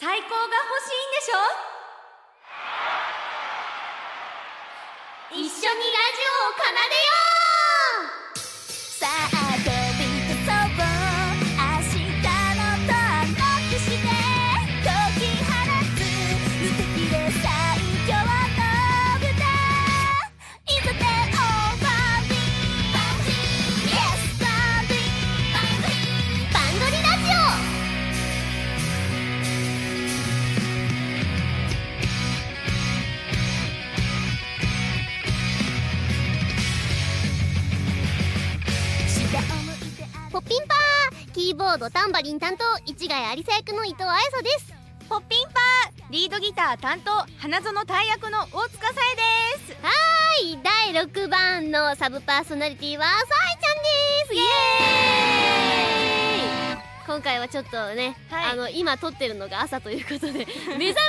最高が欲しいんでしょ？一緒にタンバリン担当市ヶ谷有沙役の伊藤彩沙です。ポッピンパーリードギター担当花園大役の大塚さえです。はい第6番のサブパーソナリティはさえちゃんです。イエーイ。今回はちょっとね、はい。あの今撮ってるのが朝ということで 目覚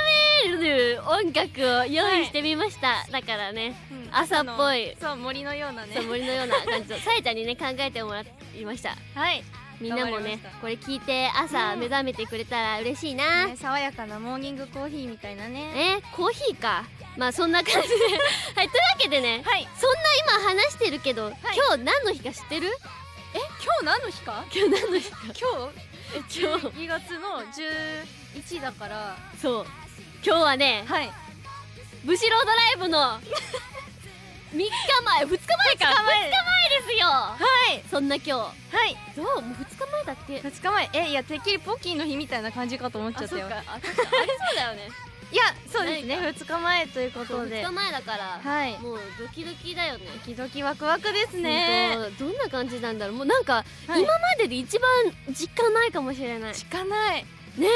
める音楽を用意してみました、だからね朝っぽい。そう森のようなね。そう森のような感じとさえちゃんにね考えてもらいました。はいみんなもねこれ聞いて朝うん。目覚めてくれたら嬉しいな、ね爽やかなモーニングコーヒーみたいなね。えコーヒーか。まあそんな感じで。はいというわけでねはい。そんな今話してるけど、今日何の日か知ってる？え今日何の日か？今日何の日か。今日？え今日。12月の11だから。そう。今日はねはい。ブシロードライブの3日前2日前か。2日前。ですよ。はい。そんな今日。はい。どう？もう2日前だっけ？2日前。えいやてっきりポッキーの日みたいな感じかと思っちゃったよ。あそありそうだよね。いやそうですね。何2日前ということで。2日前だから、はい。もうドキドキだよね。ドキドキワクワクですね。どんな感じなんだろう。もうなんか、はい。今までで一番実感ないかもしれない。しかない。ね。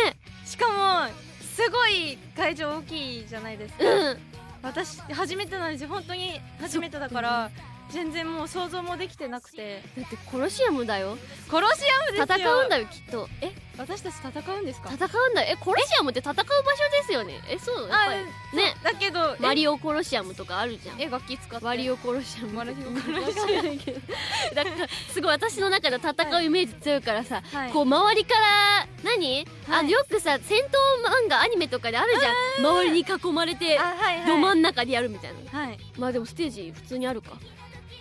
しかもすごい会場大きいじゃないですか。うん私初めてなんですよ。本当に初めてだから全然もう想像もできてなくて。だってコロシアムだよ。コロシアムですよ。戦うんだよきっと。え？私たち戦うんですか？戦うんだよ。えコロシアムって戦う場所ですよね？えそう？やっぱり。ね。だけどマリオコロシアムとかあるじゃん。え楽器使って。マリオコロシアム。マリオコロわ かんないけどだからすごい私の中で戦うイメージ強いからさ、はい。こう周りから何、あはい。よくさ戦闘漫画アニメとかであるじゃん。周りに囲まれてあはいはい。ど真ん中でやるみたいな。はい。まあでもステージ普通にあるか。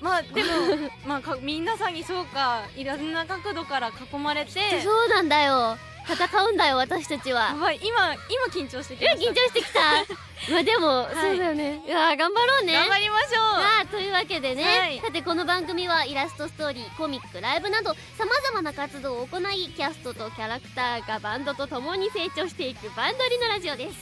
まあでも まあか皆さんにそうかいろんな角度から囲まれて。そうなんだよ戦うんだよ私たちやはばい今今緊張してきた。緊張してきた。まあでも、い。そうだよね。いや頑張ろうね。頑張りましょう。さあというわけでね、はい。さてこの番組はイラストストーリーコミックライブなどさまざまな活動を行いキャストとキャラクターがバンドと共に成長していくバンドリのラジオです。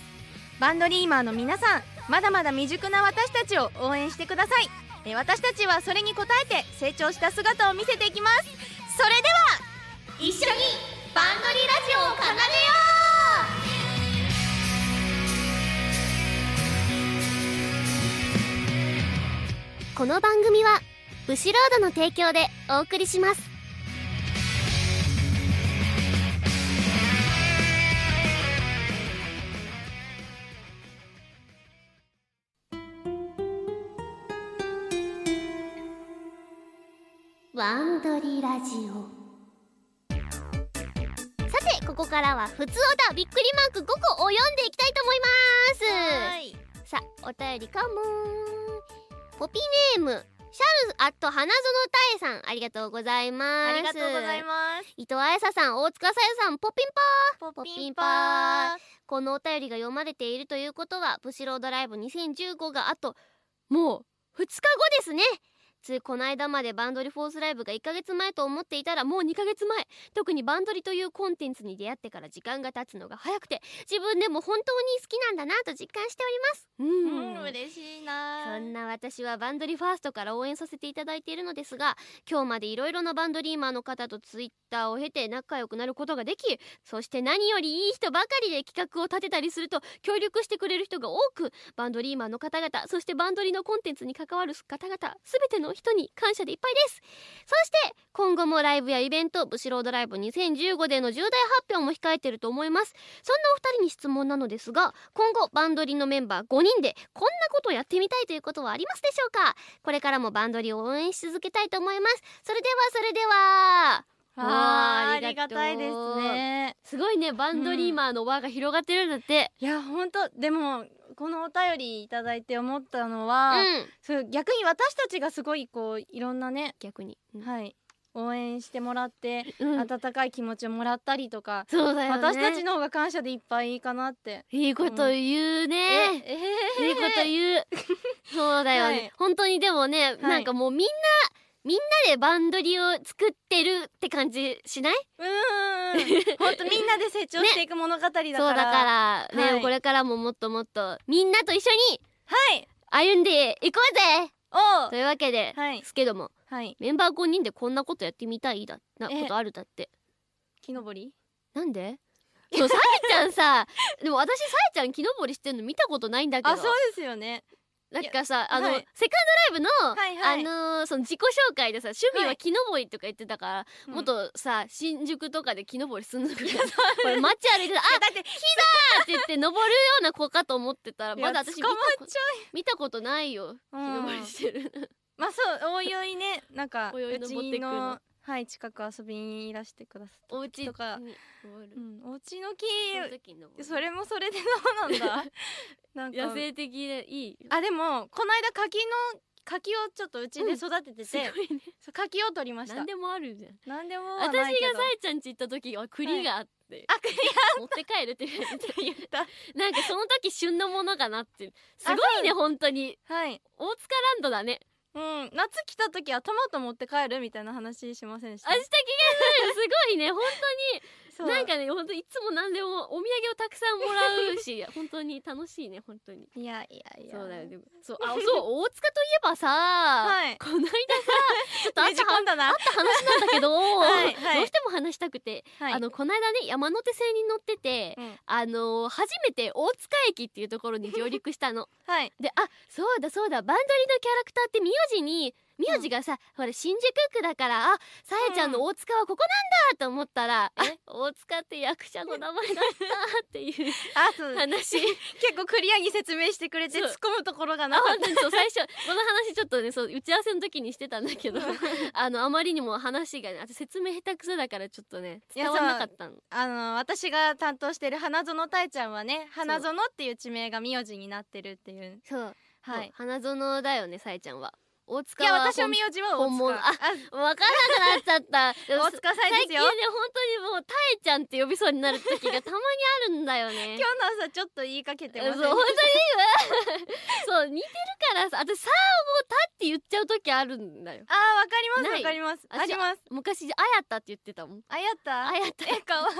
バンドリーマーの皆さんまだまだ未熟な私たちを応援してください。えー私たちはそれに応えて成長した姿を見せていきます。それでは一緒にバンドリラジオを奏でよう。この番組はブシロードの提供でお送りします。ワンドリラジオ。てここからはふつおたびっくりマーク5個を読んでいきたいと思います。さあお便りかもー。ポピネームシャルアット花園たえさんありがとうございます。ありがとうございます。伊藤彩沙さん大塚さゆさんポッピンパー。ポッピンパこのお便りが読まれているということはブシロードライブ2015があともう2日後ですねついこの間までバンドリフォースライブが1ヶ月前と思っていたらもう2ヶ月前。特にバンドリというコンテンツに出会ってから時間が経つのが早くて自分でも本当に好きなんだなと実感しております。うん嬉しいな。そんな私はバンドリファーストから応援させていただいているのですが今日までいろいろなバンドリーマーの方とツイッターを経て仲良くなることができそして何よりいい人ばかりで企画を立てたりすると協力してくれる人が多くバンドリーマーの方々そしてバンドリのコンテンツに関わる方々全ての人に感謝でいっぱいです。そして今後もライブやイベントブシロードライブ2015での重大発表も控えてると思います。そんなお二人に質問なのですが今後バンドリのメンバー5人でこんなことをやってみたいということはありますでしょうか？これからもバンドリを応援し続けたいと思います。それではそれでは。あーあありがたいですね。すごいねバンドリーマーの輪が広がってるんだって。いや本当でもこのお便りいただいて思ったのうは、ん。そう逆に私たちがすごいこういろんなね、逆に。うん。はい応援してもらって、うん。温かい気持ちをもらったりとか、そうだよね。私たちの方が感謝でいっぱいかなって。いいこと言うね。ええいいこと言う。そうだよね、はい。本当にでもね、い。なんかもうみんなみんなでバンドリを作ってるって感じしない？うーん。本当みんなで成長していく物語だから、そうだからね、はい。これからももっともっとみんなと一緒にはい。歩んでいこうぜ！おというわけで、はい。すけどもはい。メンバー5人でこんなことやってみたいだなえことあるだって。木登り？なんで？そうさえちゃんさでも私さえちゃん木登りしてんの見たことないんだけど。あそうですよねなんかさあの、はい。セカンドライブの、はいはい。あのーその自己紹介でさ趣味ははい木登りとか言ってたから、うん。もっとさ新宿とかで木登りすんのかな。これ街歩いてたあだってって言って登るような子かと思ってたらまだ私見た見たことないよう木登りしてるまあそうおいおいねなんか おいおいうちののはい近く遊びにいらしてくださお家にとかうんお家の木それもそれでどうなんだ？なんか野生的でいいあでもこの間柿の柿をちょっとうちで育ててて、すごいね。柿を取りました。何でもあるじゃん。なんでもは私がさえちゃんち行った時は栗があって、あ栗持って帰るって言った。なんかその時旬のものがなって。るすごいね本当に。はい。大塚ランドだねうん夏来た時はトマト持って帰るみたいな話しませんでした？あした気がするすごいね。本当に。なんかね本当いつも何でもお土産をたくさんもらうし 本当に楽しいね本当に。いやいやいや。そうだよでもそうあそう 大塚といえばさ、はい。この間さ ちょっとあねったあった話なんだけど、はいはい。どうしても話したくて、はい。あのこの間ね山手線に乗ってて、うん。あの初めて大塚駅っていうところに上陸したの。はい。であそうだそうだバンドリのキャラクターって名字に名字がさ、ほら新宿区だからあさえちゃんの大塚はここなんだと思ったら、あえ？大塚って役者の名前だったっていう あそう。話。結構クリアに説明してくれて突っ込むところがあなかっ本当にそう最初この話ちょっとねそう打ち合わせの時にしてたんだけど あのあまりにも話がねあと説明下手くそだからちょっとねいや伝わんなかったのたあの私が担当してる花園たえちゃんはね花園っていう地名が名字になってるっていう。そう、はい。そう花園だよねさえちゃんは大い塚はや私の名字は大塚。あわからなくなっちゃった。大塚さんですよ。最近ね本当にもうたえちゃんって呼びそうになる時がたまにあるんだよね。今日の朝ちょっと言いかけてまそう本当に そう似てるからさ私さあもうたって言っちゃう時あるんだよ。あーわかりますわかります。ああります。昔あやったって言ってたもん。あやった？あやった。えかわい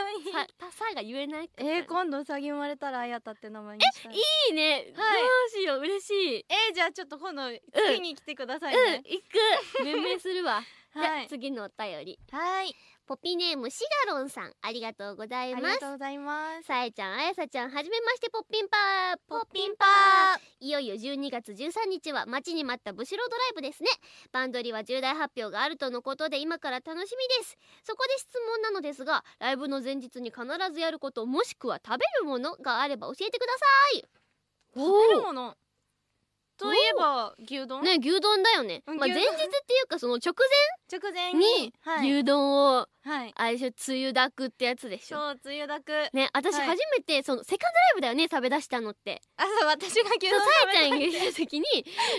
たさが言えない？えー、今度うさぎ生まれたらあやたって名前にしたい。いいね、はい。どうしよう。嬉しい。えー、じゃあちょっと今度月に来てください。うんね、行く。命名するわ、はい。あ次のお便り。はい。ポピネームシガロンさんありがとうございありますがとうございます。さえちゃんあやさちゃんはじめましてポッピンパー。ポッピンパいよいよ12月13日は待ちに待ったブシロドライブですね。バンドリは重大発表があるとのことで今から楽しみです。そこで質問なのですがライブの前日に必ずやることもしくは食べるものがあれば教えてください。食べるものといえば牛丼、ね牛丼だよね、まあ、前日っていうかその直直前前に牛丼をはい、あれでしょつゆだくってやつでしょ。そうつゆだく。ね私はい。初めてそのセカンドライブだよね食べ出したのって。あそう私が牛そう丼さえちゃんが食べたい言った時に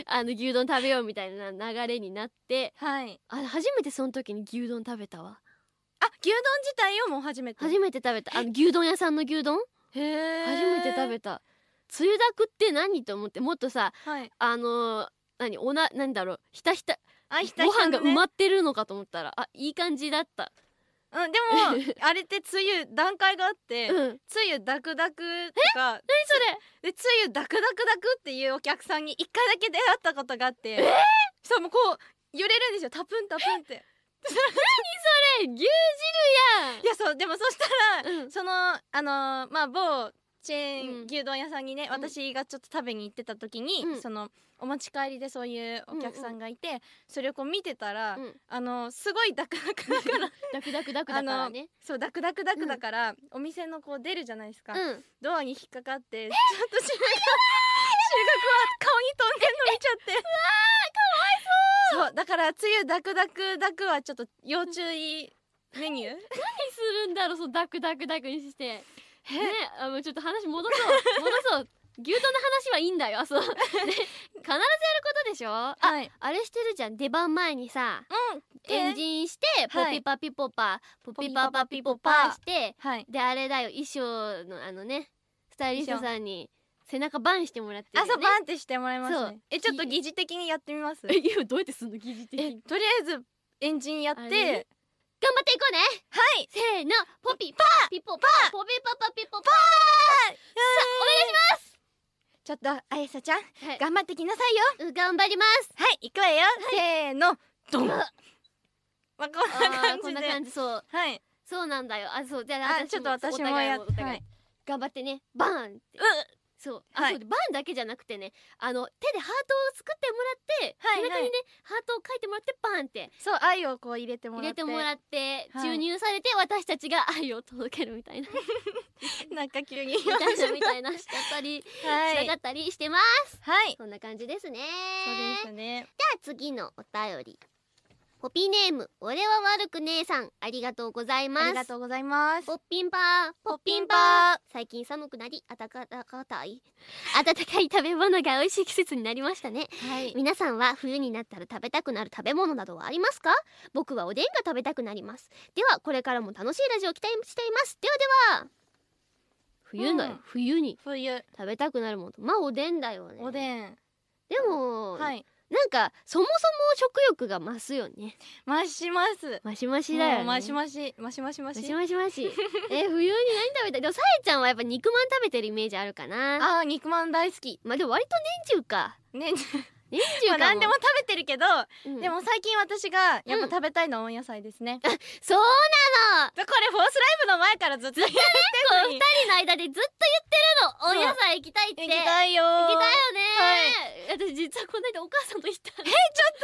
あの牛丼食べようみたいな流れになって。はい。あ初めてその時に牛丼食べたわ。あ牛丼自体をもう初めて。初めて食べた。あの牛丼屋さんの牛丼？へえ初めて食べたつゆだくって何と思ってもっとさはい。あのー何おな何だろうひたひたあひたごひたのね。飯が埋まってるのかと思ったらあいい感じだった。うんでも あれってつゆ段階があって、うん。何つゆダクダクとかそれ？でつゆダクダクダクっていうお客さんに一回だけ出会ったことがあってそうもうこう揺れるんですよ。タプンタプンって。え？牛汁やん。いやそうでもそしたらうん。そのあのーまあ某チェーン、うん。牛丼屋さんにね、ん。私がちょっと食べに行ってた時に、うん。そのお持ち帰りでそういうお客さんがいて、それをこう見てたら、うん。あのすごいダクダクだからダク ダクダクだからね。そうダクダクダクだから、お店のこう出るじゃないですか、うん。ドアに引っかかってちょっと修学修学は顔に飛んでんの見ちゃって。うわーかわいそう。そうだからつゆダクダクダクはちょっと要注意メニュー。何するんだろうそのダクダクダクにしてねあもうちょっと話戻そう。戻そう。牛丼の話はいいんだよ。そう、ね、必ずやることでしょ？あはい。あれしてるじゃん。出番前にさうん。エンジンしてポはい。ピパピポパポピパパピポパしてはい。であれだよ。衣装のあのねスタイリストさんに背中バンしてもらってるあそうバンってしてもらいますそう。ねえちょっと疑似的にやってみます？え今どうやってすんの？疑似的とりあえずエンジンやって頑張っていこうね。はい。せーの。ポピパピポパポピパパピポパちょっとあやさちゃんはい頑張ってきなさいようん頑張りますはい行くわよせーのドンあまあこんなあーこんな感じそうはいそうなんだよあそうじゃああちょっと私もやっお互いお互いはい頑張ってねバーンってうそう。あ、はい。そうでバーンだけじゃなくてねあの手でハートを作ってもらって、はい背中にね、はいハートを書いてもらってバーンって。そう愛をこう入れても入らって。れてもらってはい。注入されて私たちが 愛を届けるみたいな。なんか急に。みたいなみたいなしちゃったり、はい。しったりしてます。はい。そんな感じですね。そうですね。じゃあ次のお便りポピーネーム俺は悪く姉さんありがとうございます。ありがとうございます。ポッピンパーポッピンパー。パ最近寒くなり暖かたい。温かい食べ物が美味しい季節になりましたね。ーはい。皆さんは冬になったら食べたくなる食べ物などはありますか？僕はおでんが食べたくなります。ではこれからも楽しいラジオを期待しています。ではでは冬だよ、うん。冬に冬。食べたくなるもの。まあおでんだよね。おでん。でも、はいなんかそもそも食欲が増すよね。増します。マシマシだよね。増し増し。増し増し増し。マシマシえ冬に何食べたい？でもさえちゃんはやっぱ肉まん食べてるイメージあるかな。あー肉まん大好き。まあでも割と年中か。ね年中かも,、まあ何でも食べてるけどうん。でも最近私がやっぱ食べたいのは温野菜ですね。そうなの。これフォースライブの前からずっと言ってるのに。二人の間でずっと言ってるの。そうお野菜行きたいって。行きたいよ行きたいいよね、私実はこの間お母さんと行ったのちょっ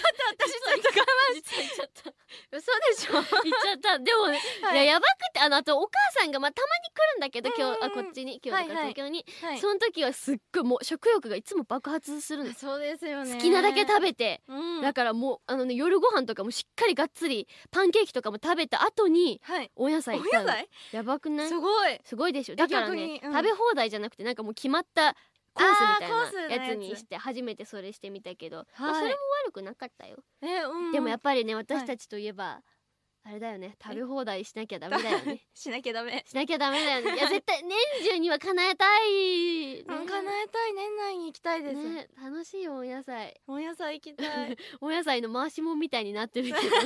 と私 ちょっと我慢し実は行っちゃった嘘でしょ。行っちゃったでもね、はい。いややばくてあのあとお母さんがまあたまに来るんだけど今日、うんうん。うんあこっちに今日とかはいはい東京に、はいその時はすっごいもう食欲がいつも爆発するのそうですよね。好きなだけ食べて、うん。だからもうあのね夜ご飯とかもしっかりがっつりパンケーキとかも食べた後にはい。お野菜お行ったの野菜？やばくない？すごい。すごいでしょ。だからねうん。食べ放題じゃなくてなんかもう決まったコースみたいなやつ。にして初めてそれしてみたけど、まあはいそれも悪くなかったよ、えうん。でもやっぱりね私たちといえば、あれだよね。食べ放題しなきゃダメだよね。しなきゃダメ。しなきゃダメだよね。いや 絶対年中には叶えたい、うん叶えたい。年内に行きたいです。ね楽しいよお野菜。お野菜行きたい。お野菜の回しもんみたいになってるけど。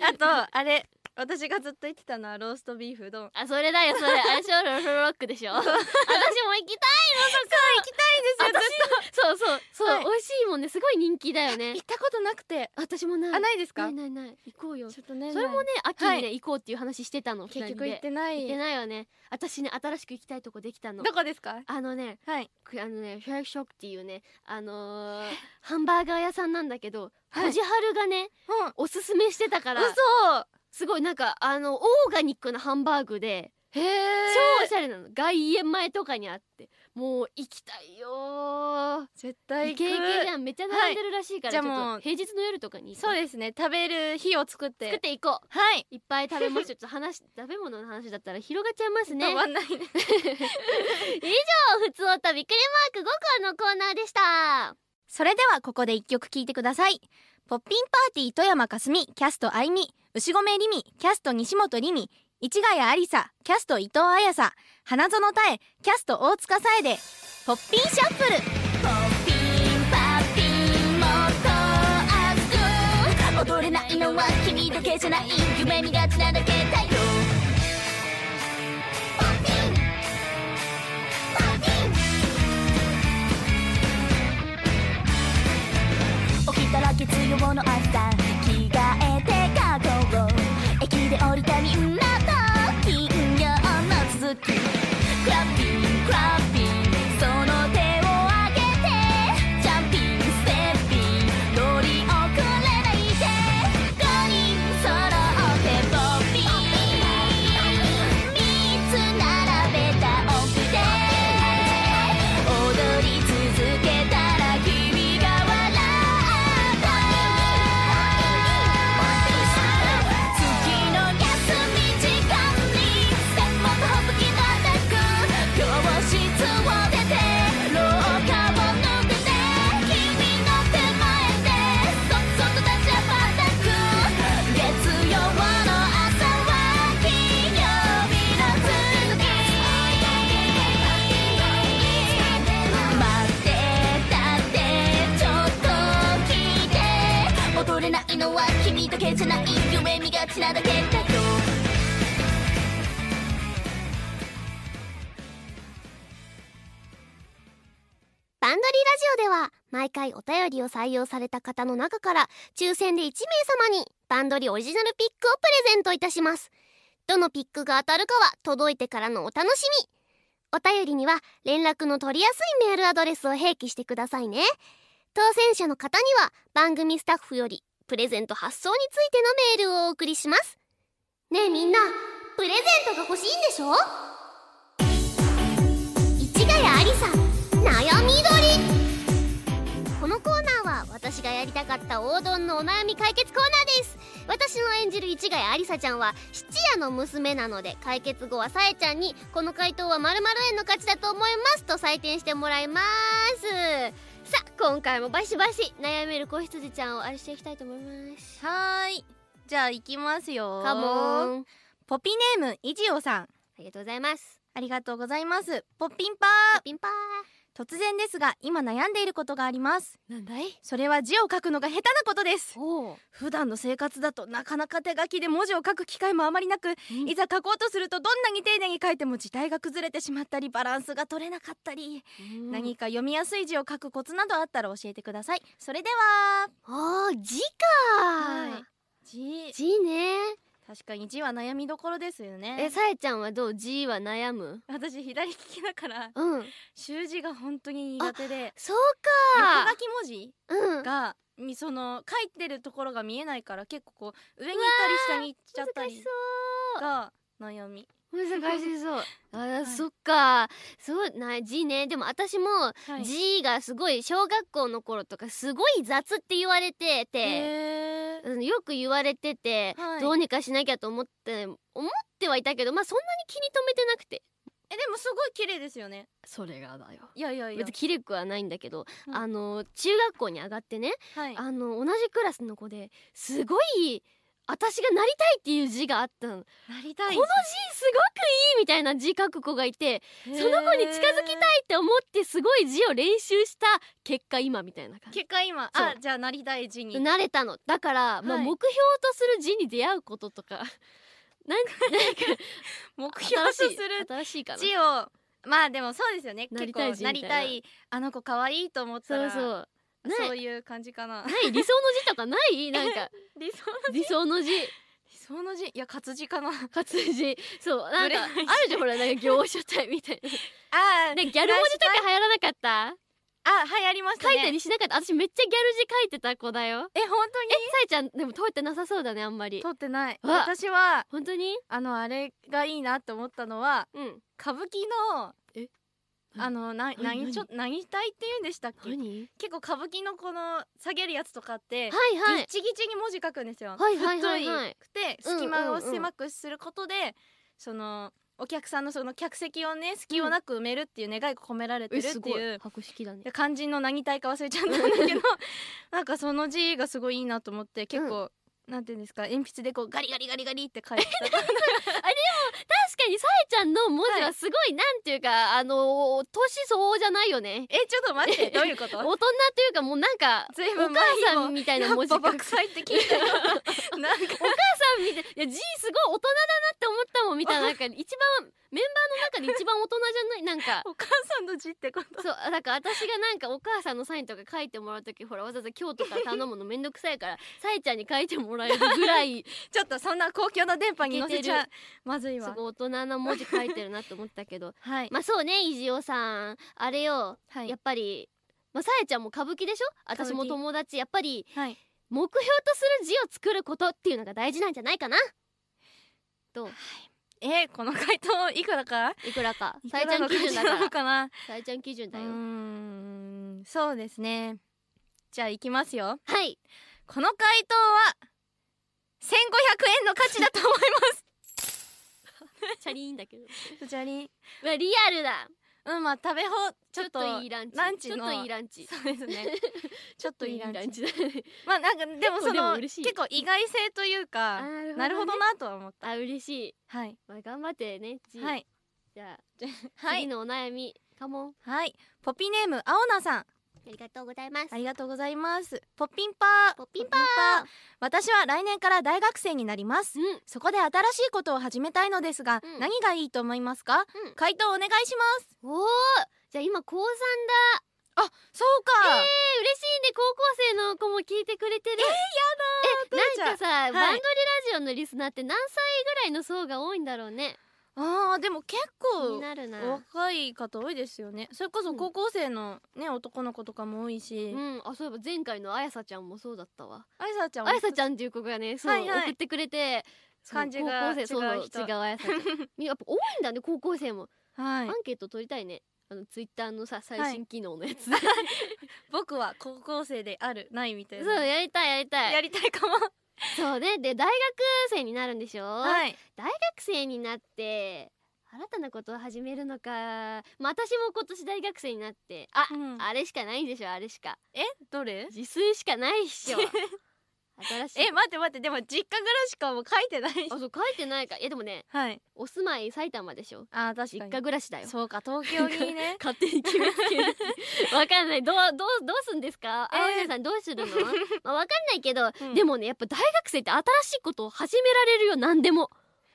あとあれ私がずっと言ってたのはローストビーフ丼あそれだよそれ。あれショ ーロックでしょ？私も行きたいのそこ。行きたいですよそうそう。そう、はい。美味しいもんねすごい人気だよとね。行ったことなくて。私もない。あないですか？ないない行こうよ。ちょっとねそれもね秋にね、は行こうっていう話してたの結局行ってない。行ってないよね。私ね新しく行きたいとこできたの。どこですか？あのねはい。くあのねフェアショックっていうねあのー、ハンバーガー屋さんなんだけど、はい。こじはるがねうん。おすすめしてたから。嘘すごいなんかあのオーガニックなハンバーグでへえ超おしゃれなの外苑前とかにあってもう行きたいよー。絶対イケイケじ行ゃん。めっちゃ並んでるらしいから、ちょじゃあもう平日の夜とかにくそうですね。食べる日を作って。作っていこう。はい。いっぱい食べましょうちょっと話食べ物の話だったら広がっちゃいますね。止まんないね以上ふつおたびっくりマーク5個のコーナーでした。それではここで一曲聴いてくださいポッピンパーティー富山かすみキャストあいみ牛込りみキャスト西本りみ市ヶ谷ありさキャスト伊藤綾さ花園たえキャスト大塚さえでポッピンシャッフル。ポッピンパッピンもっと熱く。踊れないのは君だけじゃない。夢見がちなだけだよ。起きたら月曜の朝毎回お便りを採用された方の中から抽選で1名様にバンドリオリジナルピックをプレゼントいたします。どのピックが当たるかは届いてからのお楽しみ。お便りには連絡の取りやすいメールアドレスを併記してくださいね。当選者の方には番組スタッフよりプレゼント発送についてのメールをお送りします。ねえみんなプレゼントが欲しいんでしょ？私がやりたかった王道のお悩み解決コーナーです。私の演じる市ヶ谷ありさちゃんは質屋の娘なので解決後はさえちゃんにこの回答は〇〇円の勝ちだと思いますと採点してもらいます。さあ今回もバシバシ悩める子羊ちゃんをあれしていきたいと思います。はーい。じゃあ行きますよ。カモンポピネームイジオさん。ありがとうございます。ありがとうございます。ポッピンパー。ピンパー突然ですが今悩んでいることがあります。なんだい？それは字を書くのが下手なことです。普段の生活だとなかなか手書きで文字を書く機会もあまりなくいざ書こうとするとどんなに丁寧に書いても字体が崩れてしまったりバランスが取れなかったり、うん。何か読みやすい字を書くコツなどあったら教えてください。それでは。あー字か。はい。字。字ね確かに字は悩みどころですよね。えさえちゃんはどう？字は悩む？私左利きだからうん。習字が本当に苦手でそう横か。書き文字うん。がみその書いてるところが見えないから結構こう上に行ったり下に行っちゃったり難しそう。が悩み。難しそう。あー、い。そっか。そうな字ね。でも私もはい。字がすごい小学校の頃とかすごい雑って言われてて、うんよく言われてて、はい。どうにかしなきゃと思って思ってはいたけどまあそんなに気に留めてなくて。えでもすごい綺麗ですよね。それがだよ。いやいやいや。別に綺麗くはないんだけど、うん。あの中学校に上がってねはい。あの同じクラスの子ですごい私がなりたいっていう字があったの。こなりたい。の字すごくいいみたいな字書く子がいてその子に近づきたいって思ってすごい字を練習した結果今みたいな感じ。結果今。あじゃあなりたい字に。慣れたの。だから、もうはい目標とする字に出会うこととか。な んなんか 目標とする字を。まあでもそうですよね。なり結構たいな。なりたいあの子可愛いと思ったら。そうそうそういう感じかな。ない理想の字とかない？なんか。理想の理想の字。理想の字？いや活字かな。活字。そうなんかあるじゃんほらなんか業者体みたいな。あーねギャル文字とか流行らなかった？あはいありましたね。書いたりしなかった？私めっちゃギャル字書いてた子だよ。え本当に？さえちゃんでも通ってなさそうだねあんまり。撮ってない。わ。私は本当に？あのあれがいいなって思ったのはうん。歌舞伎のえあのな何何？ちょ何体って言うんでしたっけ？何？結構歌舞伎のこの下げるやつとかってはいはい。ギッチギチに文字書くんですよ。はいはいはいはい。太くてうんうんうん。隙間を狭くすることでそのお客さんのその客席をね隙をなく埋めるっていう願いが込められてえるっていう博識だね。で肝心の何体か忘れちゃったんだけど なんかその字がすごいいいなと思って結構、なんていうんですか鉛筆でこうガリガリガリガリって書いてた確かにさえちゃんの文字はすごい、なんていうかあの年相応じゃないよね。えちょっと待って どういうこと？大人というかもうなんか随お母さんみたいな文字やっぱ爆災って聞いたよ。なんか。お母さんみたいいや字すごい大人だなって思ったもんみたいななんか一番メンバーの中で一番大人じゃない？なんか。お母さんの字ってこと？そうだから私がなんかお母さんのサインとか書いてもらう時ほらわざわざ今日とか頼むのめんどくさいからさえちゃんに書いてもらえるぐらい。ちょっとそんな公共の電波に乗せちゃまずいわ。すごい大人な文字書いてるなって思ったけど。はい、まあそうねイジオさん。あれよ、はい。やっぱりまあさえちゃんも歌舞伎でしょ？私も友達。やっぱりはい。目標とする字を作ることっていうのが大事なんじゃないかな？どうえーこの回答いくらか？いくらか。いさえちゃん基準だかくらさえちゃん基準だよ。んそうですね。じゃあいきますよ。はい。この回答は1500円の価値だと思いチャリーンだけど。ま すそちらにうわリアルだうんまあ食べ放ちちょっとといいランチ。ランチのちょっといいランチ。そうですね。ちょっといいランチ。まあなんか でもその結構意外性というかなるなるほどなとは思った。あ嬉しい。はい。まあ頑張ってね字はい。じゃあ はい。次のお悩みカモン。はい。ポピネーム青菜さんありがとうございます。ありがとうございます。ポッピンパー。ポッピンパー。私は来年から大学生になります。うん。そこで新しいことを始めたいのですが、うん。何がいいと思いますか？うん。回答お願いします。おおじゃあ今高3だ。あそうか、えー、嬉しいね。高校生の子も聞いてくれてる。えどうちゃんなんかさ、はい。バンドリラジオのリスナーって何歳ぐらいの層が多いんだろうねあーでも結構若い方多いですよね。それこそ高校生のね、男の子とかも多いし、うん。あそういえば前回のあやさちゃんもそうだったわ。あやさちゃんあやさちゃんっていう子がねそう、はいはい。送ってくれてそう漢字が高校生そう違う人違うあやさちゃん。やっぱ多いんだね高校生も、はい。アンケート取りたいね。あのツイッターのさ最新機能のやつ、僕は高校生であるないみたいそうなやりたいやりたい。やりたいかも そうねで大学生になるんでしょ、はい。大学生になって新たなことを始めるのか。まあ私も今年大学生になって。あ、うん。あれしかないんでしょあれしか。えどれ？自炊しかないっしょ 新しい。え待って待ってでも実家暮らしかも書いてない。あそう書いてないか。いやでもねはい。お住まい埼玉でしょ。あー確実かに。家暮らしだよ。そうか東京にね。勝手に決めつける。わかんない。どうどうどうすんですか？えー。青柳さんどうするの？まあわかんないけど、うん。でもねやっぱ大学生って新しいことを始められるよ何でも。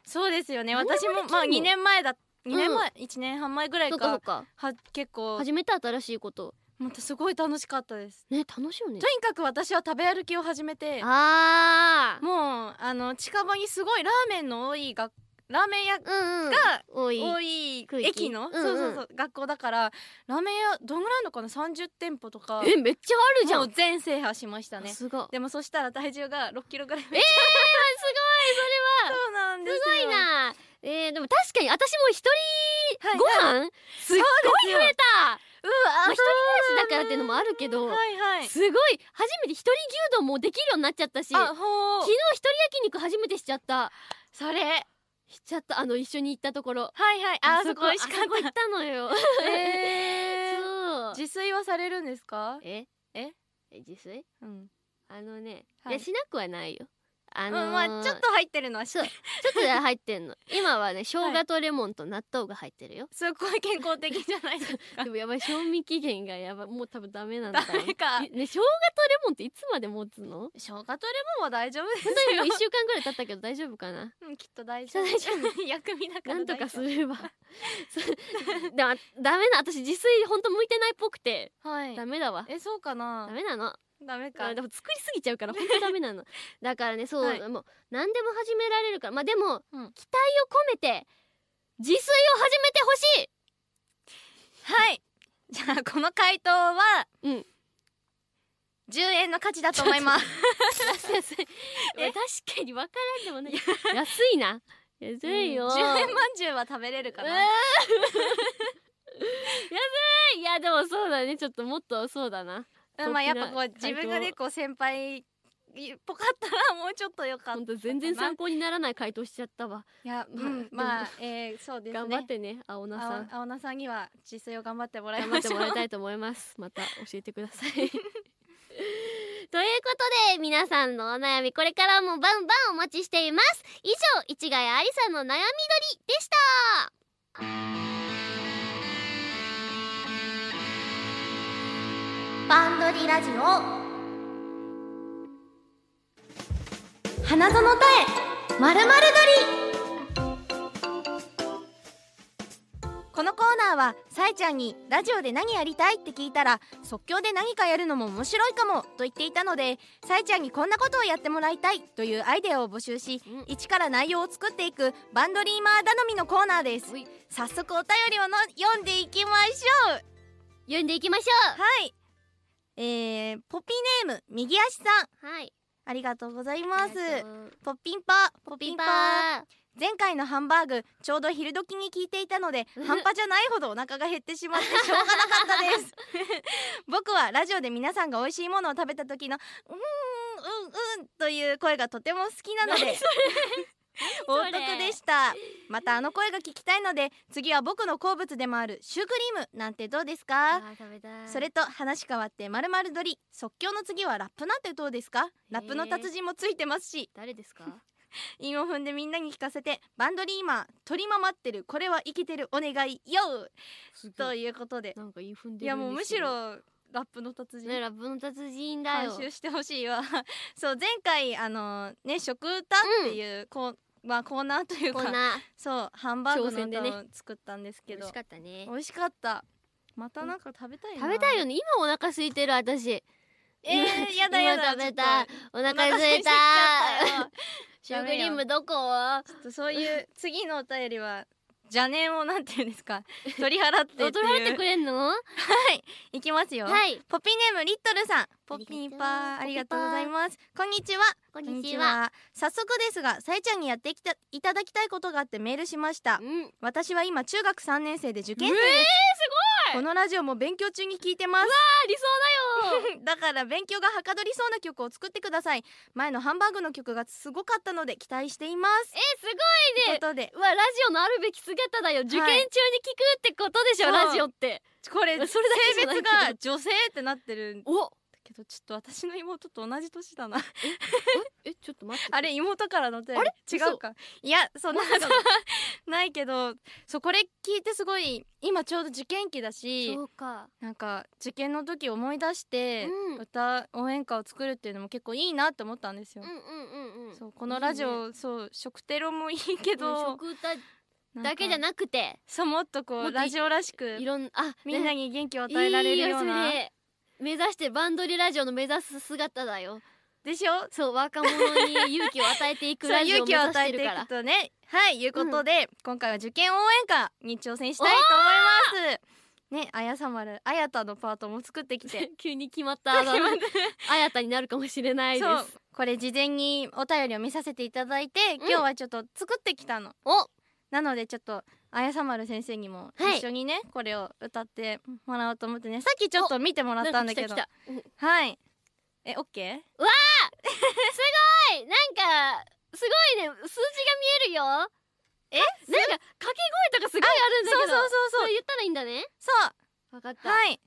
そうですよね。私もまあ2年前だ2年前、1年半前ぐらいか。は結構。始めた新しいことまたすごい楽しかったです。ね楽しいよね。とにかく私は食べ歩きを始めてあー。もうあの近場にすごいラーメンの多いがラーメン屋が多い。駅の、うんうん。そうそうそう学校だからラーメン屋どんぐらいあるのかな？30店舗とか。えめっちゃあるじゃん。全制覇しましたね。すごいでもそしたら体重が6キロぐらい。えー、すそうなんですすごいな。えー、でも確かに私も一人はいご飯、すっごい増えた一人暮らしだからっていうのもあるけど、はいはい。すごい初めて一人牛丼もできるようになっちゃったしあ昨日一人焼肉初めてしちゃった。それ。しちゃった。あの一緒に行ったところ。はいはい。あそこ美味しかあそこ行っったのよ。たえー。そう。自炊はされるんですか？え？え？え自炊？うん。あのね、はい。い、やしなくはないよあのーうんまあちょっと入ってるのはそうちょっと入ってんの。今はね生姜とレモンと納豆が入ってるよ、すごい健康的じゃないですか。で もやばい賞味期限がやばい。もう多分ダメなんだダメか。ね生姜とレモンっていつまで持つの？生姜とレモンは大丈夫です。本当にもうよ1週間ぐらい経ったけど大丈夫かな？うんきっと大丈夫。大丈 薬味だからなんとかすればでもダメな私自炊ほんと向いてないっぽくて。はい。ダメだわ。えそうかな。ダメなのダメか。あでも作りすぎちゃうからほんとダメなの。だからねそう、はい。もう何でも始められるから。まあでも、うん。期待を込めて自炊を始めてほしい。はい。じゃあこの回答はうん。10円の価値だと思います。安い。確かに分からんでもね安いな。安いよ、10円まんじゅうは食べれるかな。安い。いやでもそうだね。ちょっともっとそうだな。うんまあやっぱこう自分がねこう先輩っぽかったらもうちょっとよかった全然参考にならない回答しちゃったわ。いやまあうんまあえーそうですね。頑張ってね青菜さん。青青菜さんには自炊を頑張ってもらい頑張ってもらいたいと思います。また教えてください。ということで皆さんのお悩みこれからもバンバンお待ちしています。以上市ヶ谷ありさんの悩みどりでしたバンドリラジオ。花園たえまるまるこのコーナーはさえちゃんにラジオで何やりたいって聞いたら即興で何かやるのも面白いかもと言っていたのでさえちゃんにこんなことをやってもらいたいというアイデアを募集しうん。一から内容を作っていくバンドリーマー頼みのコーナーです。早速お便りをの読んでいきましょう。読んでいきましょはいえー、ポピーネーム右足さん。うはい。ありがとうございます。えっとポッピンパポッピンパ前回のハンバーグちょうど昼時に聞いていたのでうん 半端じゃないほどお腹が減ってしまってしょうがなかったです。僕はラジオで皆さんが美味しいものを食べた時のうーんうんうんという声がとても好きなのでお得でした。またあの声が聞きたいので次は僕の好物でもあるシュークリームなんてどうですか？それと話変わってまるまる撮り即興の次はラップなんてどうですか？ラップの達人もついてますし。誰ですか？韻を踏んでみんなに聞かせてバンドリーマー鳥ままってるこれは生きてるお願いよということで。なんかいい踏んでるいやもうむしろラップの達人、ねラップの達人だよ。監修してほしいわ。そう前回あのね食歌っていう、こうまあコーナーというかそうハンバーグの歌を作ったんですけど、美味しかったね。美味しかった。またなんか食べたいな。食べたいよね。今お腹空いてる私。えー、やだやだ今食べた。お腹空いたシュークリームどこ？ちょっとそういう次のお便りは邪念をなんていうんですか？取り払って取られてくれんの？はい。いきますよ、はい。ポピーネームリットルさん。ポピーパーあありがとうございます。こんにちは。こんにちは。早速ですがさえちゃんにやってきたいただきたいことがあってメールしました。うん。私は今中学3年生で受験生えー、ですすごいこのラジオも勉強中に聞いてます。あ理想だよ。だから勉強がはかどりそうな曲を作ってください。前のハンバーグの曲がすごかったので期待しています。えすごいね。ことで。うわラジオのあるべき姿だよ。受験中に聞くってことでしょ、ラジオって。これそれだけじ性別が女性ってなってるおけどちょっと私の妹と同じ年だな。え？ちょっと待って。あれ妹からの違うか。いやそんなまさか ないけどそうこれ聞いてすごい今ちょうど受験期だしそうか。なんか受験の時思い出して、うん。歌応援歌を作るっていうのも結構いいなって思ったんですよ、うんうんうんうん。そうこのラジオそう食テロもいいけうんど、食歌なんかだけじゃなくて。そうもっとこうラジオらしくいろんあみんなにに元気を与えられるような、目指してバンドリラジオの目指す姿だよ。でしょ？そう若者に勇気を与えていく ラジオを目勇気を指してるから。与えていくとね。はいいうことで、今回は受験応援歌に挑戦したいと思います。ねあやさまるあやたのパートも作ってきて。急に決まった あやたになるかもしれないです。これ事前にお便りを見させていただいて、今日はちょっと作ってきたの。おなのでちょっとあやさまる先生にもはい。一緒にね、これを歌ってもらおうと思ってね。さっきちょっと見てもらったんだけど。はい。えオッケー？は い！なんかすごいね。数字が見えるよ。え？なんか掛け声とかすごいあるんだけど。そうそうそうそう。れ言ったらいいんだね。そう。わかった。はい。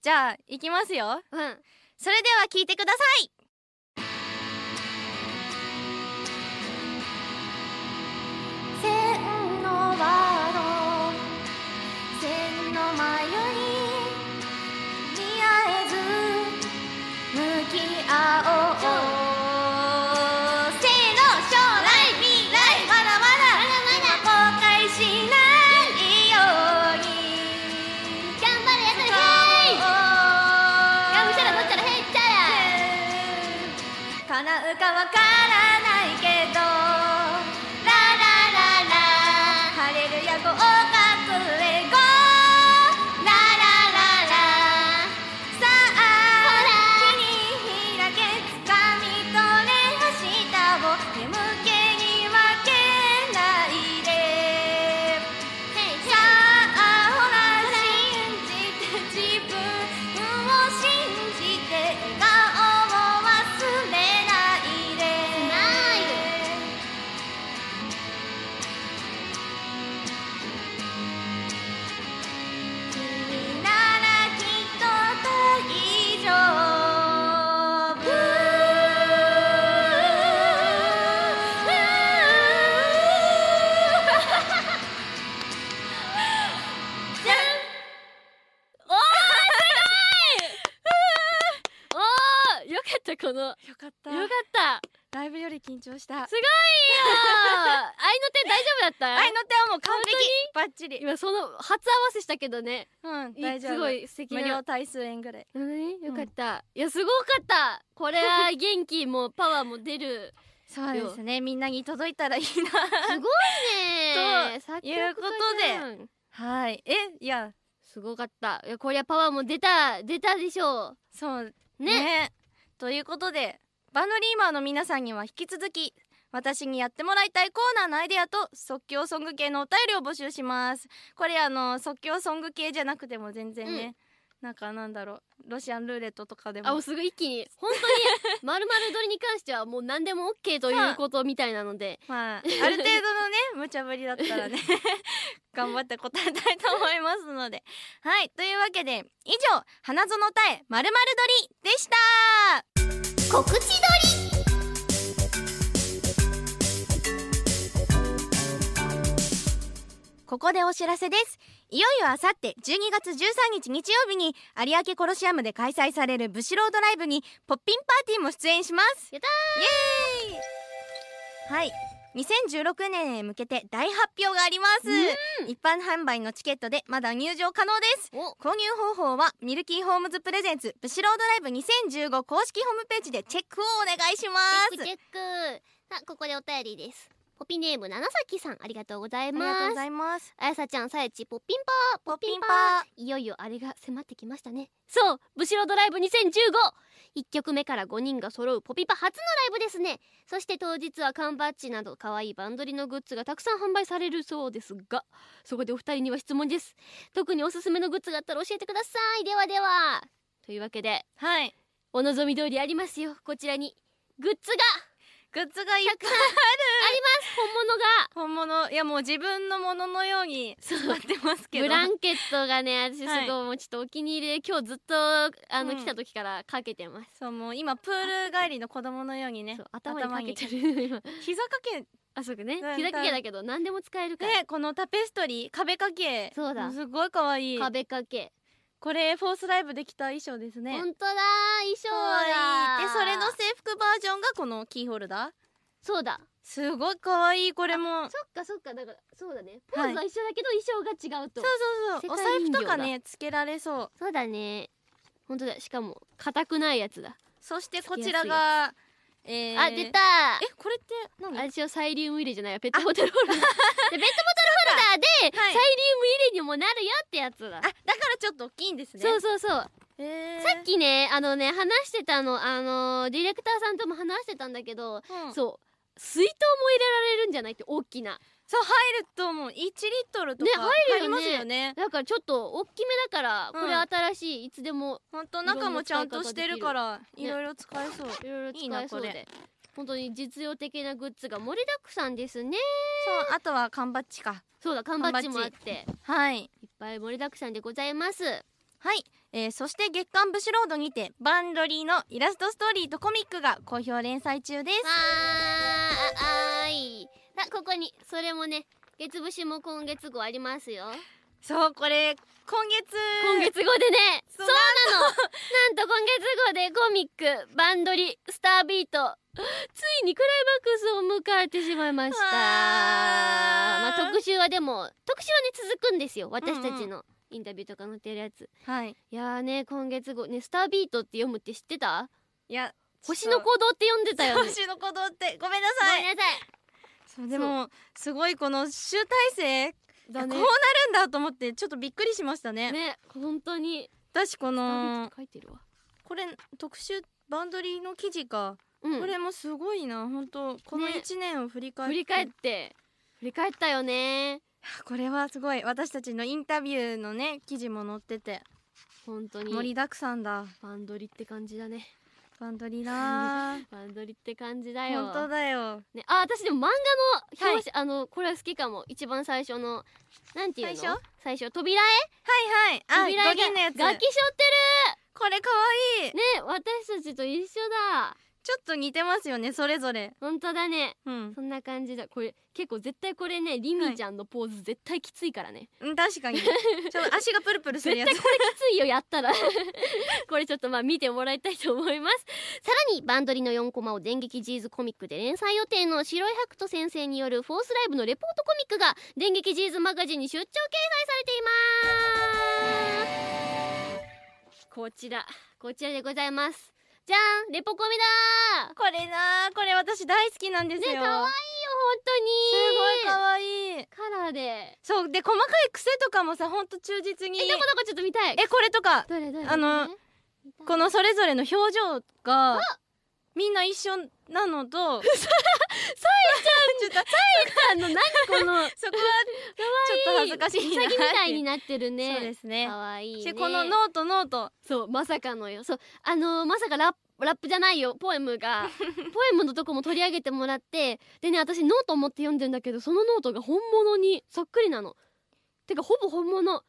じゃあ行きますよ。うん。それでは聞いてくださいおーよかった。このよよかった。かったライブより緊張した。すごいよ愛 の手大丈夫だった？愛の手はもう完璧。バッチリ。今その初合わせしたけどね。うん大丈夫。すごい素敵な。無料対数円ぐらい。何よかった、いやすごかった。これは元気もパワーも出る。そうですね。みんなに届いたらいいな。すごいね 作曲家いうことで。はい。えいや。すごかった。いやこりゃパワーも出た出たでしょそうう。ね。ねということでバンドリーマーの皆さんには引き続き私にやってもらいたいコーナーのアイデアと即興ソング系のお便りを募集します。これあの即興ソング系じゃなくても全然ね、なんかなんだろうロシアンルーレットとかでも。あもうすぐ一気に。本当にまるまる撮りに関してはもう何でも OK ということみたいなので。まあある程度のね無茶ぶりだったらね 頑張って答えたいと思いますので。はいというわけで以上「花園たえまるまる撮り」でした告知撮り。ここでお知らせです。いよいよあさって12月13日日曜日に有明コロシアムで開催されるブシロードライブにポッピンパーティーも出演します。やったイエーイ。はい2016年へ向けて大発表があります。一般販売のチケットでまだ入場可能です。お。購入方法はミルキーホームズプレゼンツブシロードライブ2015公式ホームページでチェックをお願いします。チェックチェック。さあここでお便りですポピネーム七崎さんありがとうございありがとうますございます。あやさちゃんさえちポッピンパー。ポッピンパー。いよいよあれが迫ってきましたね。そうブシロドライブ2015 1曲目から5人が揃うポピパ初のライブですね。そして当日は缶バッジなど可愛いバンドリのグッズがたくさん販売されるそうですがそこでお二人には質問です。特におすすめのグッズがあったら教えてください。ではでは。というわけではい。お望み通りありますよ。こちらにグッズがグッズがいっぱい。あります。本物が。本物。いやもう自分のもののように使ってますけど。ブランケットがね私すごはいいもうちょっとお気に入りで今日ずっとあの、うん。来た時からかけてます。そうもう今プール帰りの子供のようにね頭にかけてる。膝掛け。あそうかね。うん膝掛けだけど何でも使えるから、でこのタペストリー壁掛け。そうだ。すごい可愛い。壁掛け。これフォースライブで着た衣装ですね。本当だ衣装だれの制服バージョンがこのキーホルダー？そうだ。すごい可愛いこれも。そっかそっか。だからそうだね。ポーズは一緒だけど衣装が違うと、そうそうそう。お財布とかねつけられそう。そうだね。本当だ。しかも硬くないやつだ、そしてこちらがえーあ出たえこれって何？あれをサイリウム入れじゃない？わペットボトルホルダー。でペットボトルホルダーで、はい。サイリウム入れにもなるよってやつだ。あだからちょっと大きいんですね。そうそうそうさっきねあのね話してたのあのディレクターさんとも話してたんだけど、うん。そう水筒も入れられるんじゃないって大きな。そう入るともう。1リットルとかね入りますよね。だからちょっと大きめだからうん。これ新しいいつでもほんと中もちゃんとしてるからいね。ろいろ使えそう。いろいろいいな使えそうで。これ。本当に実用的なグッズが盛りだくさんですね。そうあとは缶バッジか。そうだ缶バッジもあ缶ってはい。いっぱい盛りだくさんでございます。わはい、えーそして月刊ブシロードにてバンドリーのイラストストーリーとコミックが好評連載中です。ーいさここにそれもね月節も今月号ありますよ。そうこれ今月。今月号でね。そそううなの。なんと今月号でコミックバンドリスタービート。ついにクライマックスを迎えてしまいました。まあ特集はでも特集はね続くんですよ私たちのインタビューとか載ってるやつ。はい。いやーね今月号ねスタービートって読むって知ってた？いや星の鼓動って読んでたよね。星の鼓動って。ごめんなごさい。めんなさい。そうでもすごいこの集大成だこうなるんだと思ってちょっとびっくりしましたね。ね本当に。私このこれ特集バンドリーの記事か、うん。これもすごいな。本当このね。1年を振り返って、振り返って。振り返ったよねこれはすごい。私たちのインタビューのね記事も載ってて。本当に。盛りだくさんだ。バンドリって感じだね。バンドリーだー。バンドリって感じだよ。本当だよ。ね、あ私でも漫画の表紙、あのこれは好きかも。一番最初のなんていうの？最初？最初？扉絵？はいはい。あ扉絵語源のやつ。楽器背負ってこれかわいい。るね私たちと一緒だちょっと似てますよねそれぞれ。本当だね。うん。そんな感じだ。これ結構絶対これねリミちゃんのポーズ絶対きついからね、うん確かに。ちょっと 足がプルプルするやつ。絶対これきついよやったら。これちょっとまあ見てもらいたいと思います。さらにバンドリの4コマを電撃ジーズコミックで連載予定 の白井白人先生によるフォースライブのレポートコミックが電撃ジーズマガジンに出張掲載されていますこちらこちらでございますじゃんレポコミだ。これなーこれ私大好きなんですよ。ね可愛いよ本当に。すごい可愛いカラーで。そうで細かい癖とかもさほんと忠実に。えどこどこちょっと見たい。えこれとかどれどれあのこのそれぞれの表情がみんな一緒なのと さえちゃんちょっとあの何この そこはちょっと恥ずかしいみたいになってるね。そうですね。可愛いね。でこのノートノート。そうまさかのよ。そうあのーまさかラップラップじゃないよポエムが。ポエムのとこも取り上げてもらってでね私ノート持って読んでんだけどそのノートが本物にそっくりなの。てかほぼ本物。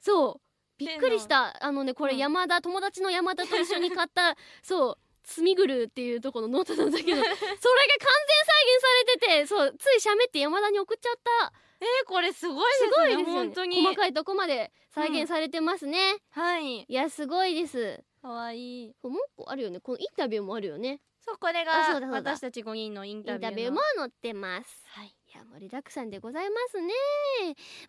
そう。びっくりした。あのねこれうん。山田、友達の山田と一緒に買ったそう「すみぐる」っていうとこのノートなんだけど それが完全再現されててでそうついしゃべって山田に送っちゃった。えー、これすごいですすねごいですよね。本当に。細かいとこまで再現されてますね、はい。いやすごいです。かわいい。もう一個あるよね。このインタビューもあるよねそうこれあが私たち5人のインイタビューの。ンタビューも載ってます。はい。いや盛りだくさんでございますね。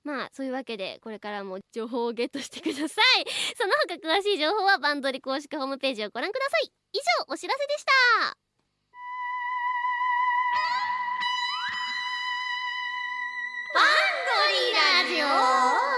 まあそういうわけでこれからも情報をゲットしてください。その他詳しい情報はバンドリ公式ホームページをご覧ください。以上お知らせでした。バンドリラジオ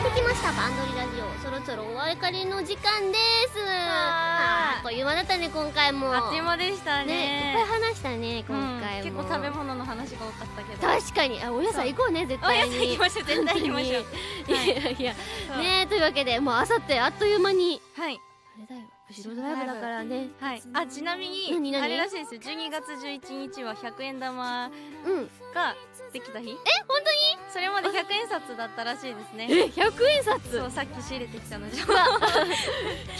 してきましたバンドリラジオ。そろそろお別れの時間です。あっという間だったね今回も。あっという間でしたね。ねいっぱい話したねうん。今回も、結構食べ物の話が多かったけど。確かに。あお野菜行こうね絶お野対に菜行きましょう絶対行きましょう。い。やいやいや。ねというわけでもうあさってあっという間に。はい。あれだよ後ろドライブだからね。はい。あちなみにあれらしいですよ。12月11日は100円玉うんができた日？え本当に？それまで100円札だったらしいですね。え100円札？そうさっき仕入れてきたので100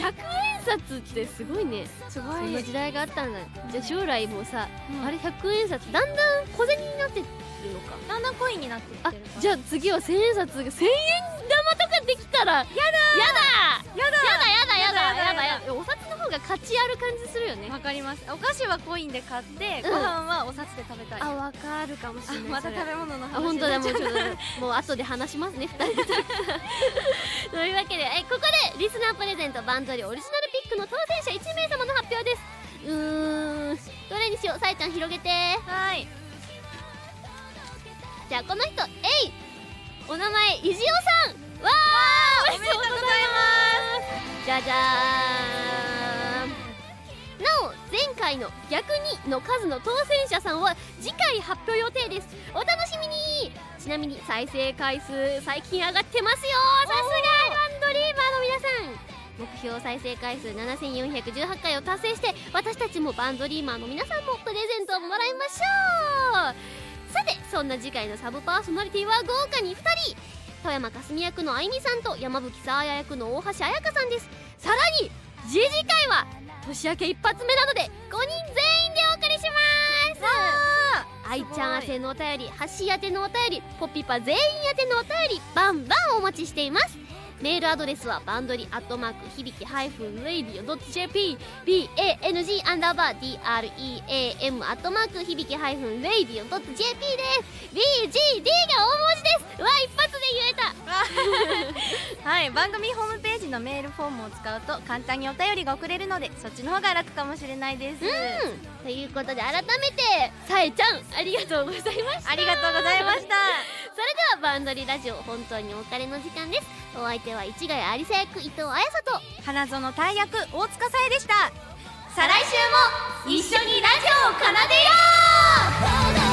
円札ってすごいね。すごそんな時代があったんだ。じゃあ将来もさ、うん。あれ100円札だんだん小銭になってるのか。だんだんコインになってきてあるじゃあ次は1000円札が1000円玉とかできたらやだやだやだやだやだ。やだやだ方が価値ある感じするよね。わかります。お菓子はコインで買って、うん。ご飯はお札で食べたい。あわかるかもしあれない。また食べ物の話。あ本当だもうちょっともう後で話しますね二人。で というわけでえここでリスナープレゼントバンドリオリジナルピックの当選者1名様の発表です。うーん。どれにしようさえちゃん広げて。はい。じゃあこの人えい。お名前いじおさん。わーおめでとうございます。じゃじゃーん回の逆にの数の当選者さんは次回発表予定ですお楽しみに。ちなみに再生回数最近上がってますよ。さすが。ランドリーバーの皆さん。目標再生回数7418回を達成して私たちもバンドリーマーの皆さんもプレゼントをもらいましょう。さてそんな次回のサブパーソナリティは豪華に2人。富山かすみ役のあいみさんと山吹さあや役の大橋彩香さんです。さらに次次回は年明け一発目なので5人全員でお送りします。愛ちゃん宛てのお便りハッシー宛てのお便りポピパ全員宛てのお便りバンバンお待ちしていますメールアドレスはバンドリアットマーク響きハイフンレイディオドット JP BANG アンダーバー DREAM アットマーク響きハイフンレイディオドット JP です。BGD が大文字です。うわ一発で言えた。はい番組ホームページのメールフォームを使うと簡単にお便りが送れるのでそっちの方が楽かもしれないです、うんということで改めてさえちゃんありがとうございました。ありがとうございました。それではバンドリラジオ本当にお別れの時間です。お相手は市ヶ谷有沙役伊藤彩沙と。花園大役大塚さえでした。再来週も一緒にラジオを奏でよ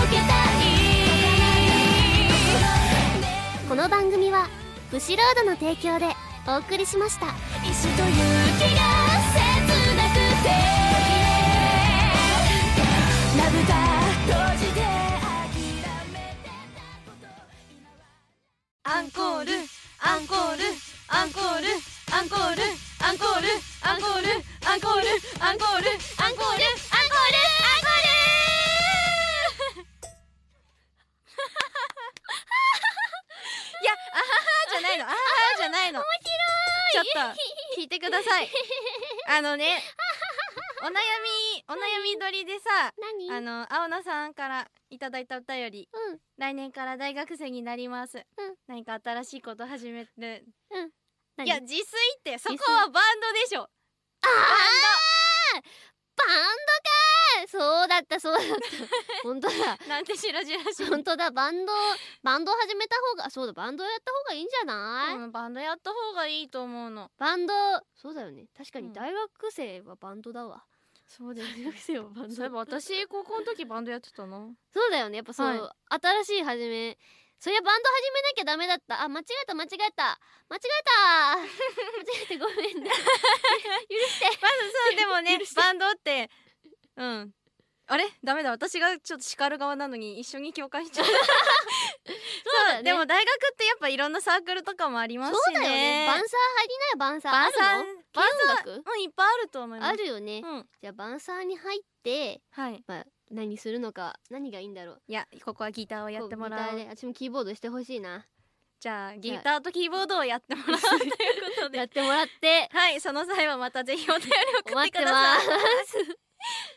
届けたいう。この番組はブシロードの提供でお送りしました。石と雪がアンコールアンコールアンコールアンコールアンコールアンコールアンコールアンコールアンコールアンコールアンコール。いやあははじゃないのあははじゃないの。面白い。ちょっと聞いてください。あのねお悩みお悩み取りでさ何？あの青菜さんからいただいたお便り。うん。来年から大学生になります、うん。何か新しいこと始める。何？いや自炊ってそこはバンドでしょ。あー！バンド。かそうだったそうだった。本当だ。なんて白々しい。本当だ。バンドバンド始めた方がそうだバンドやった方がいいんじゃない、うんバンドやった方がいいと思うの。バンドそうだよね。確かうん。に大学生はバンドだわ、そうです大学生はバンド。そういえば私高校の時バンドやってたのそうだよねやっぱそう、は新しい始め。そりゃバンド始めなきゃダメだった。あ間違えた間違えた。間違えた 間違えてごめんね。許して。まずそうでもね バンドってうん。あれ？ダメだ。私がちょっと叱る側なのに一緒に共感しちゃうそうね。でも大学ってやっぱいろんなサークルとかもありますしね。そうだよね。バンサー入りなよバンサー。バンサー軽音楽うんいっぱいあると思います。あるよね、うん。じゃあバンサーに入って、はい。まあ、何するのか何がいいんだろう。いやここはギターをやってもらう。ギターで。私もキーボードしてほしいな。じゃあギターとキーボードをやってもら うということで。やってもらって。はい。その際はまたぜひお便り送ってくだ待ってまさいす